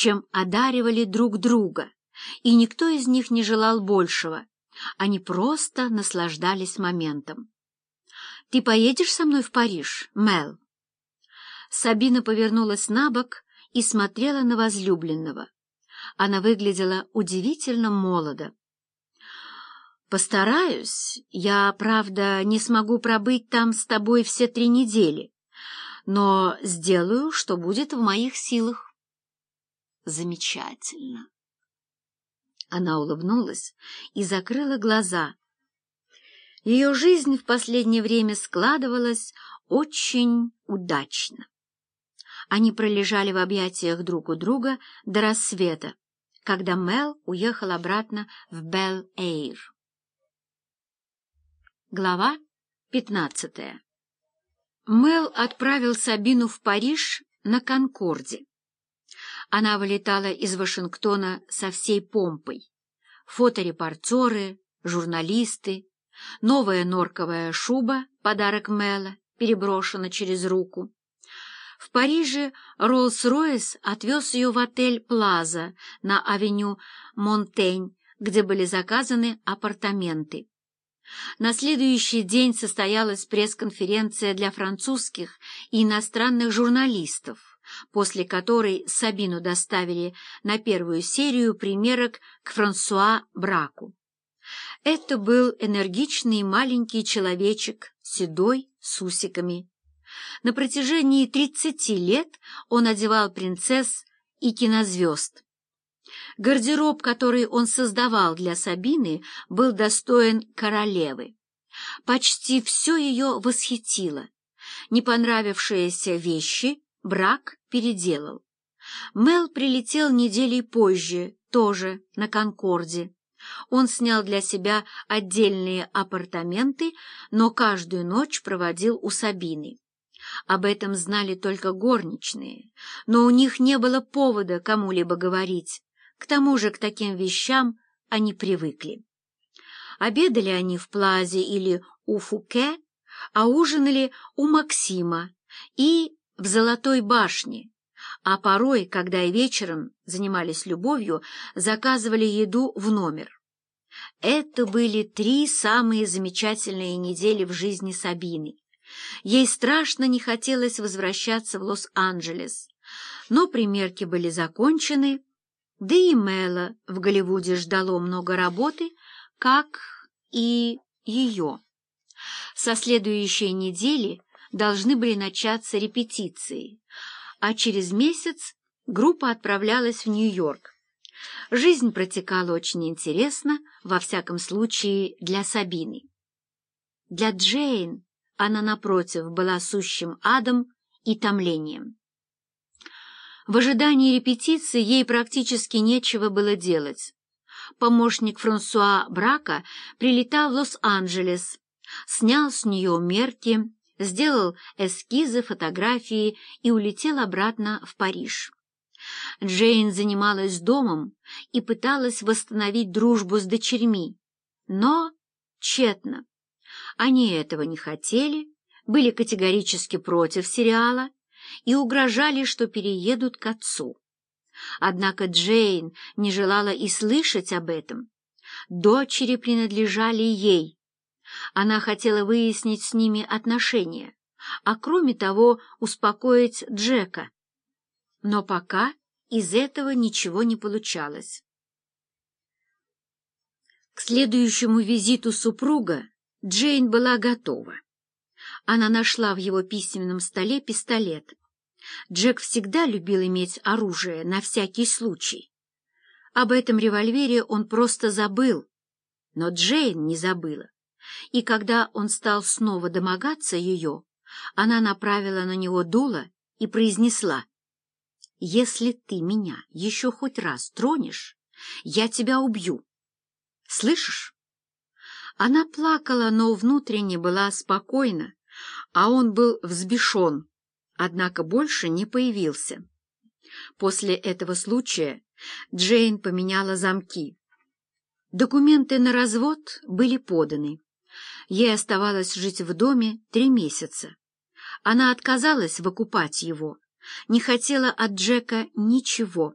чем одаривали друг друга, и никто из них не желал большего. Они просто наслаждались моментом. «Ты поедешь со мной в Париж, Мел?» Сабина повернулась на бок и смотрела на возлюбленного. Она выглядела удивительно молодо. «Постараюсь. Я, правда, не смогу пробыть там с тобой все три недели, но сделаю, что будет в моих силах». «Замечательно!» Она улыбнулась и закрыла глаза. Ее жизнь в последнее время складывалась очень удачно. Они пролежали в объятиях друг у друга до рассвета, когда Мел уехал обратно в Бел-Эйр. Глава пятнадцатая Мел отправил Сабину в Париж на Конкорде. Она вылетала из Вашингтона со всей помпой. Фоторепортеры, журналисты, новая норковая шуба, подарок Мела, переброшена через руку. В Париже Роллс-Ройс отвез ее в отель «Плаза» на авеню Монтень, где были заказаны апартаменты. На следующий день состоялась пресс-конференция для французских и иностранных журналистов, после которой Сабину доставили на первую серию примерок к Франсуа Браку. Это был энергичный маленький человечек, седой, с усиками. На протяжении тридцати лет он одевал принцесс и кинозвезд. Гардероб, который он создавал для Сабины, был достоин королевы. Почти все ее восхитило. Не понравившиеся вещи брак переделал. Мел прилетел недели позже, тоже на Конкорде. Он снял для себя отдельные апартаменты, но каждую ночь проводил у Сабины. Об этом знали только горничные, но у них не было повода кому-либо говорить. К тому же к таким вещам они привыкли. Обедали они в Плазе или у Фуке, а ужинали у Максима и в Золотой башне, а порой, когда и вечером занимались любовью, заказывали еду в номер. Это были три самые замечательные недели в жизни Сабины. Ей страшно не хотелось возвращаться в Лос-Анджелес, но примерки были закончены, да и Мэла в Голливуде ждало много работы, как и ее. Со следующей недели должны были начаться репетиции, а через месяц группа отправлялась в Нью-Йорк. Жизнь протекала очень интересно, во всяком случае, для Сабины. Для Джейн она, напротив, была сущим адом и томлением. В ожидании репетиции ей практически нечего было делать. Помощник Франсуа Брака прилетал в Лос-Анджелес, снял с нее мерки, сделал эскизы, фотографии и улетел обратно в Париж. Джейн занималась домом и пыталась восстановить дружбу с дочерьми, но тщетно. Они этого не хотели, были категорически против сериала и угрожали, что переедут к отцу. Однако Джейн не желала и слышать об этом. Дочери принадлежали ей. Она хотела выяснить с ними отношения, а кроме того успокоить Джека. Но пока из этого ничего не получалось. К следующему визиту супруга Джейн была готова. Она нашла в его письменном столе пистолет. Джек всегда любил иметь оружие на всякий случай. Об этом револьвере он просто забыл, но Джейн не забыла. И когда он стал снова домогаться ее, она направила на него дуло и произнесла, «Если ты меня еще хоть раз тронешь, я тебя убью. Слышишь?» Она плакала, но внутренне была спокойна, а он был взбешен, однако больше не появился. После этого случая Джейн поменяла замки. Документы на развод были поданы. Ей оставалось жить в доме три месяца. Она отказалась выкупать его, не хотела от Джека ничего.